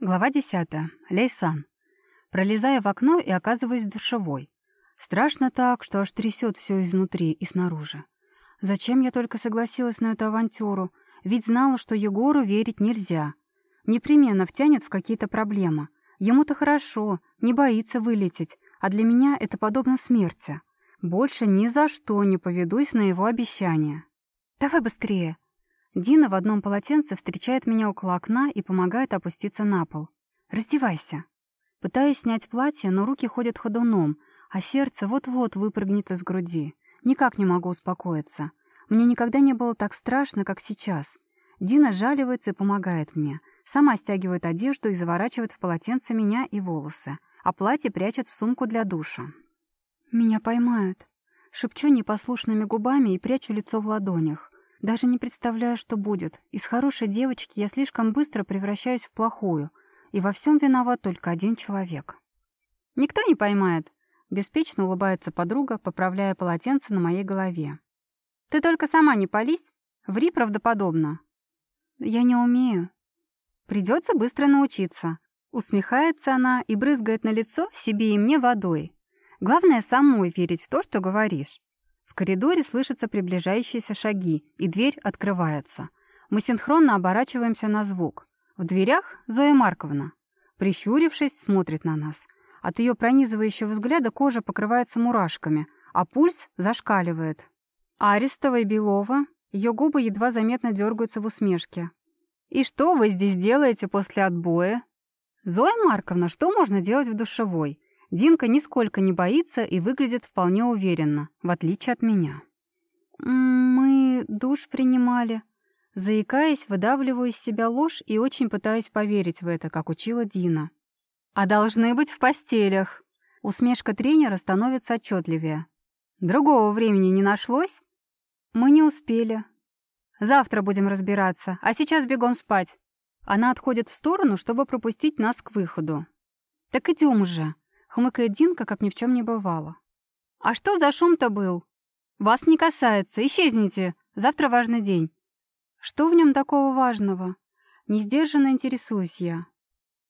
Глава 10. Лейсан. Пролезаю в окно и оказываюсь в душевой. Страшно так, что аж трясет все изнутри и снаружи. Зачем я только согласилась на эту авантюру? Ведь знала, что Егору верить нельзя. Непременно втянет в какие-то проблемы. Ему-то хорошо, не боится вылететь, а для меня это подобно смерти. Больше ни за что не поведусь на его обещание. «Давай быстрее!» Дина в одном полотенце встречает меня около окна и помогает опуститься на пол. «Раздевайся». Пытаюсь снять платье, но руки ходят ходуном, а сердце вот-вот выпрыгнет из груди. Никак не могу успокоиться. Мне никогда не было так страшно, как сейчас. Дина жаливается и помогает мне. Сама стягивает одежду и заворачивает в полотенце меня и волосы, а платье прячет в сумку для душа. «Меня поймают». Шепчу непослушными губами и прячу лицо в ладонях. Даже не представляю, что будет. Из хорошей девочки я слишком быстро превращаюсь в плохую. И во всем виноват только один человек. «Никто не поймает», — беспечно улыбается подруга, поправляя полотенце на моей голове. «Ты только сама не пались. Ври правдоподобно». «Я не умею». «Придется быстро научиться». Усмехается она и брызгает на лицо себе и мне водой. «Главное, самой верить в то, что говоришь коридоре слышатся приближающиеся шаги, и дверь открывается. Мы синхронно оборачиваемся на звук. В дверях Зоя Марковна. Прищурившись, смотрит на нас. От ее пронизывающего взгляда кожа покрывается мурашками, а пульс зашкаливает. Арестова и Белова, ее губы едва заметно дергаются в усмешке. «И что вы здесь делаете после отбоя?» «Зоя Марковна, что можно делать в душевой? Динка нисколько не боится и выглядит вполне уверенно, в отличие от меня. «Мы душ принимали». Заикаясь, выдавливаю из себя ложь и очень пытаюсь поверить в это, как учила Дина. «А должны быть в постелях». Усмешка тренера становится отчетливее. «Другого времени не нашлось?» «Мы не успели». «Завтра будем разбираться, а сейчас бегом спать». Она отходит в сторону, чтобы пропустить нас к выходу. «Так идем уже», Хмыкает Динка, как ни в чем не бывало. «А что за шум-то был?» «Вас не касается. Исчезните. Завтра важный день». «Что в нем такого важного?» Несдержанно интересуюсь я.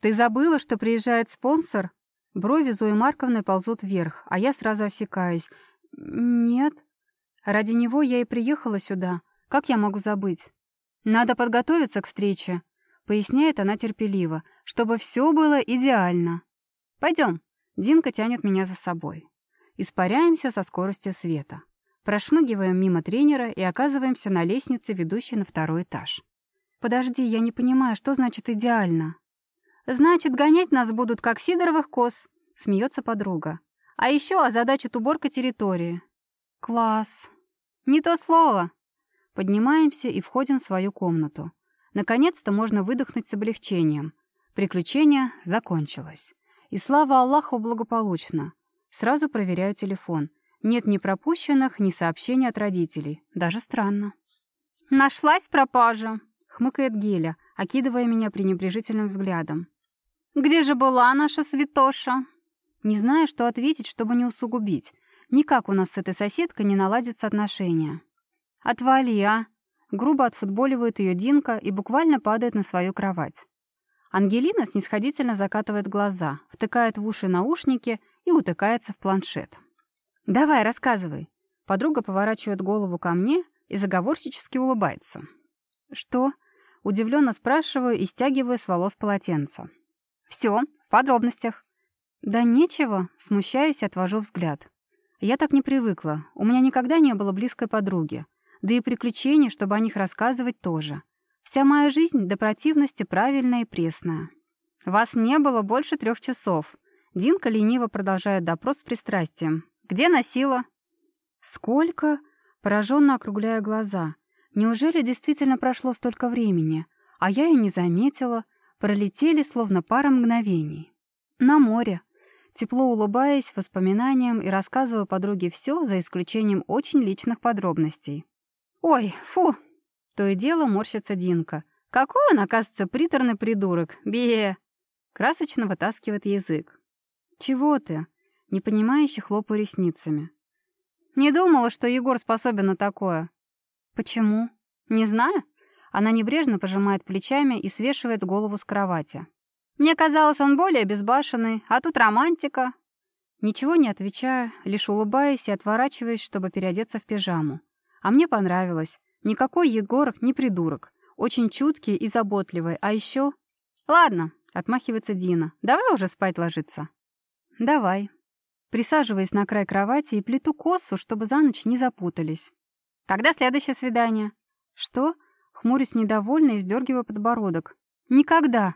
«Ты забыла, что приезжает спонсор?» Брови Зои Марковны ползут вверх, а я сразу осекаюсь. «Нет. Ради него я и приехала сюда. Как я могу забыть?» «Надо подготовиться к встрече», — поясняет она терпеливо, «чтобы все было идеально. Пойдем». Динка тянет меня за собой. Испаряемся со скоростью света. Прошмыгиваем мимо тренера и оказываемся на лестнице, ведущей на второй этаж. «Подожди, я не понимаю, что значит «идеально»?» «Значит, гонять нас будут, как сидоровых коз», — смеется подруга. «А еще озадачит уборка территории». «Класс!» «Не то слово!» Поднимаемся и входим в свою комнату. Наконец-то можно выдохнуть с облегчением. Приключение закончилось. И слава Аллаху благополучно. Сразу проверяю телефон. Нет ни пропущенных, ни сообщений от родителей. Даже странно. «Нашлась пропажа!» — хмыкает Геля, окидывая меня пренебрежительным взглядом. «Где же была наша святоша?» Не знаю, что ответить, чтобы не усугубить. Никак у нас с этой соседкой не наладятся отношения. «Отвали, а!» Грубо отфутболивает ее Динка и буквально падает на свою кровать. Ангелина снисходительно закатывает глаза, втыкает в уши наушники и утыкается в планшет. «Давай, рассказывай». Подруга поворачивает голову ко мне и заговорщически улыбается. «Что?» — удивленно спрашиваю и стягиваю с волос полотенца. «Все, в подробностях». «Да нечего», — смущаюсь и отвожу взгляд. Я так не привыкла. У меня никогда не было близкой подруги. Да и приключений, чтобы о них рассказывать, тоже. Вся моя жизнь до противности правильная и пресная. Вас не было больше трех часов. Динка лениво продолжает допрос с пристрастием. Где носила? Сколько? Пораженно округляя глаза. Неужели действительно прошло столько времени? А я и не заметила. Пролетели словно пара мгновений. На море. Тепло улыбаясь воспоминаниям и рассказывая подруге все, за исключением очень личных подробностей. «Ой, фу!» То и дело морщится Динка. Какой он, оказывается, приторный придурок. Бе! Красочно вытаскивает язык. Чего ты? Непонимающе хлопаю ресницами. Не думала, что Егор способен на такое. Почему? Не знаю. Она небрежно пожимает плечами и свешивает голову с кровати. Мне казалось, он более безбашенный, а тут романтика. Ничего не отвечаю, лишь улыбаюсь и отворачиваюсь, чтобы переодеться в пижаму. А мне понравилось. Никакой Егор не придурок. Очень чуткий и заботливый. А еще... Ладно, отмахивается Дина. Давай уже спать ложиться. Давай. Присаживаясь на край кровати и плету косу, чтобы за ночь не запутались. Когда следующее свидание? Что? Хмурюсь недовольно и вздергиваю подбородок. Никогда.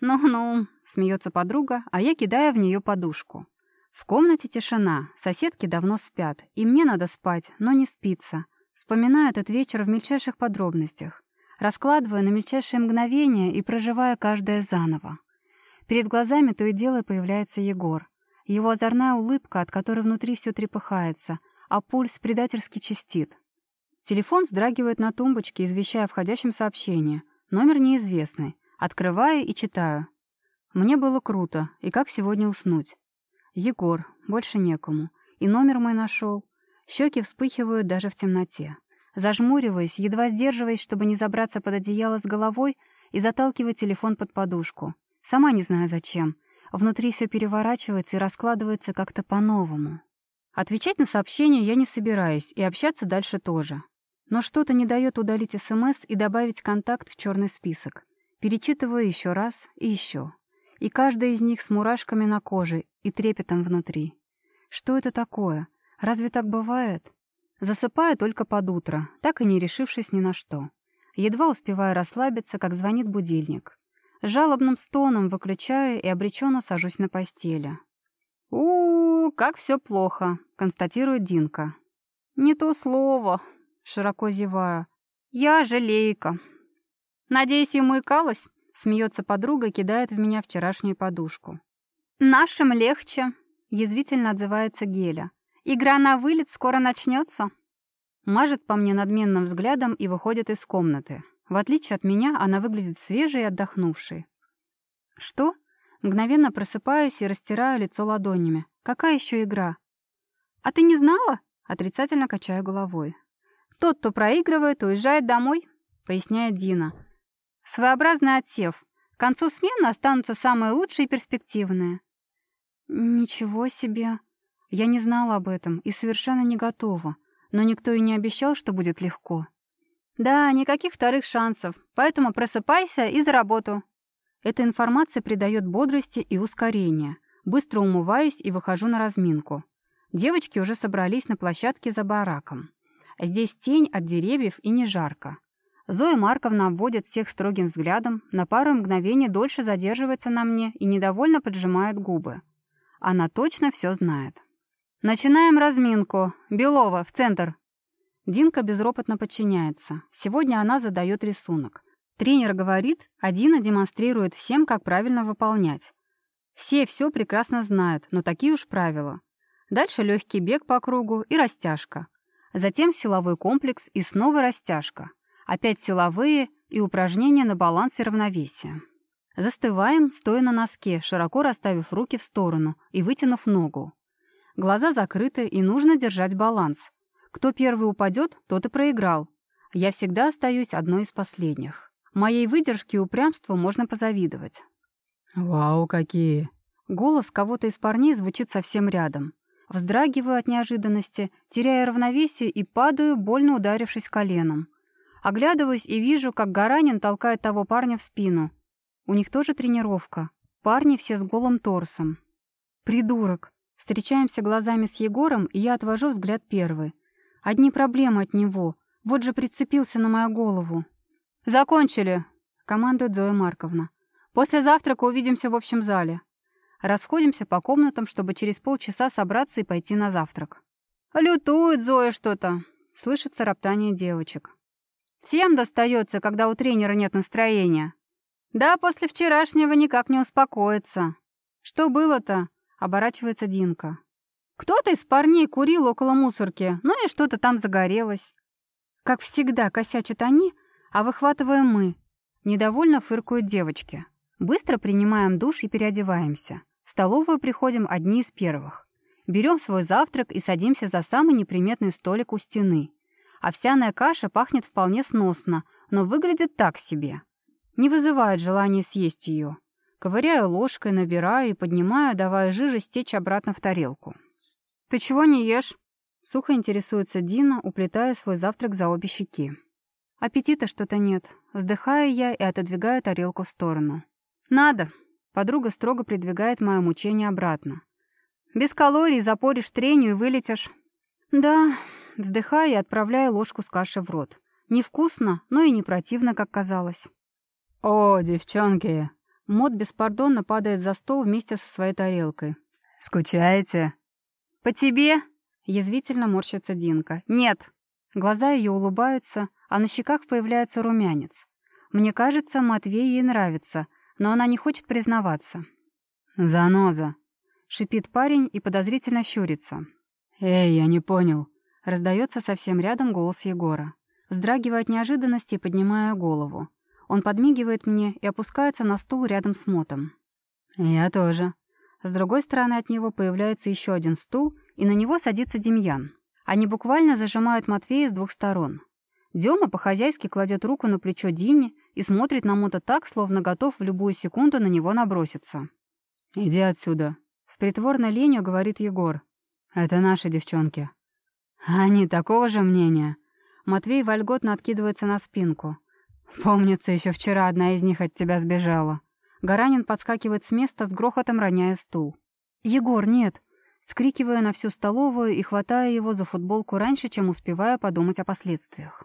Ну-ну, смеется подруга, а я кидаю в нее подушку. В комнате тишина, соседки давно спят, и мне надо спать, но не спится. Вспоминаю этот вечер в мельчайших подробностях, раскладывая на мельчайшие мгновения и проживая каждое заново. Перед глазами то и дело появляется Егор. Его озорная улыбка, от которой внутри все трепыхается, а пульс предательски чистит. Телефон вздрагивает на тумбочке, извещая о входящем сообщении. Номер неизвестный. Открываю и читаю. Мне было круто, и как сегодня уснуть? Егор, больше некому. И номер мой нашел. Щеки вспыхивают даже в темноте. Зажмуриваясь, едва сдерживаясь, чтобы не забраться под одеяло с головой и заталкивать телефон под подушку. Сама не знаю зачем. Внутри все переворачивается и раскладывается как-то по-новому. Отвечать на сообщения я не собираюсь, и общаться дальше тоже. Но что-то не дает удалить СМС и добавить контакт в черный список. Перечитываю еще раз и еще. И каждая из них с мурашками на коже и трепетом внутри. Что это такое? Разве так бывает? Засыпаю только под утро, так и не решившись ни на что. Едва успеваю расслабиться, как звонит будильник. Жалобным стоном выключаю и обреченно сажусь на постели. у, -у, как все плохо», — констатирует Динка. «Не то слово», — широко зеваю. «Я жалейка». «Надеюсь, ему икалось?» — смеется подруга и кидает в меня вчерашнюю подушку. «Нашим легче», — язвительно отзывается Геля. «Игра на вылет скоро начнется». Мажет по мне надменным взглядом и выходит из комнаты. В отличие от меня, она выглядит свежей и отдохнувшей. «Что?» Мгновенно просыпаюсь и растираю лицо ладонями. «Какая еще игра?» «А ты не знала?» Отрицательно качаю головой. «Тот, кто проигрывает, уезжает домой», — поясняет Дина. Своеобразный отсев. К концу смены останутся самые лучшие и перспективные. Ничего себе. Я не знала об этом и совершенно не готова. Но никто и не обещал, что будет легко. Да, никаких вторых шансов. Поэтому просыпайся и за работу. Эта информация придает бодрости и ускорения. Быстро умываюсь и выхожу на разминку. Девочки уже собрались на площадке за бараком. Здесь тень от деревьев и не жарко. Зоя Марковна обводит всех строгим взглядом, на пару мгновений дольше задерживается на мне и недовольно поджимает губы. Она точно все знает. «Начинаем разминку. Белова, в центр!» Динка безропотно подчиняется. Сегодня она задает рисунок. Тренер говорит, а Дина демонстрирует всем, как правильно выполнять. Все все прекрасно знают, но такие уж правила. Дальше легкий бег по кругу и растяжка. Затем силовой комплекс и снова растяжка. Опять силовые и упражнения на баланс и равновесие. Застываем, стоя на носке, широко расставив руки в сторону и вытянув ногу. Глаза закрыты, и нужно держать баланс. Кто первый упадет, тот и проиграл. Я всегда остаюсь одной из последних. Моей выдержке и упрямству можно позавидовать. «Вау, какие!» Голос кого-то из парней звучит совсем рядом. Вздрагиваю от неожиданности, теряя равновесие и падаю, больно ударившись коленом. Оглядываюсь и вижу, как Гаранин толкает того парня в спину. У них тоже тренировка. Парни все с голым торсом. Придурок. Встречаемся глазами с Егором, и я отвожу взгляд первый. Одни проблемы от него. Вот же прицепился на мою голову. «Закончили!» — командует Зоя Марковна. «После завтрака увидимся в общем зале». Расходимся по комнатам, чтобы через полчаса собраться и пойти на завтрак. «Лютует Зоя что-то!» — слышится роптание девочек. Всем достается, когда у тренера нет настроения. Да, после вчерашнего никак не успокоится. Что было-то? Оборачивается Динка. Кто-то из парней курил около мусорки, ну и что-то там загорелось. Как всегда, косячат они, а выхватываем мы. Недовольно фыркают девочки. Быстро принимаем душ и переодеваемся. В столовую приходим одни из первых. Берем свой завтрак и садимся за самый неприметный столик у стены. Овсяная каша пахнет вполне сносно, но выглядит так себе. Не вызывает желания съесть ее. Ковыряю ложкой, набираю и поднимаю, давая жиже стечь обратно в тарелку. «Ты чего не ешь?» Сухо интересуется Дина, уплетая свой завтрак за обе щеки. Аппетита что-то нет. Вздыхаю я и отодвигаю тарелку в сторону. «Надо!» Подруга строго придвигает мое мучение обратно. «Без калорий запоришь трению и вылетишь». «Да...» Вздыхаю и отправляю ложку с каши в рот. Невкусно, но и не противно, как казалось. «О, девчонки!» Мод беспардонно падает за стол вместе со своей тарелкой. «Скучаете?» «По тебе?» — язвительно морщится Динка. «Нет». Глаза ее улыбаются, а на щеках появляется румянец. Мне кажется, Матвей ей нравится, но она не хочет признаваться. «Заноза!» — шипит парень и подозрительно щурится. «Эй, я не понял». Раздается совсем рядом голос Егора. Вздрагивая от неожиданности, поднимая голову. Он подмигивает мне и опускается на стул рядом с Мотом. «Я тоже». С другой стороны от него появляется еще один стул, и на него садится Демьян. Они буквально зажимают Матвея с двух сторон. Дема по-хозяйски кладет руку на плечо Дине и смотрит на Мота так, словно готов в любую секунду на него наброситься. «Иди отсюда», — с притворной ленью говорит Егор. «Это наши девчонки». «Они такого же мнения?» Матвей вольготно откидывается на спинку. Помнится, еще вчера одна из них от тебя сбежала. Гаранин подскакивает с места, с грохотом роняя стул. «Егор, нет!» Скрикиваю на всю столовую и хватаю его за футболку раньше, чем успеваю подумать о последствиях.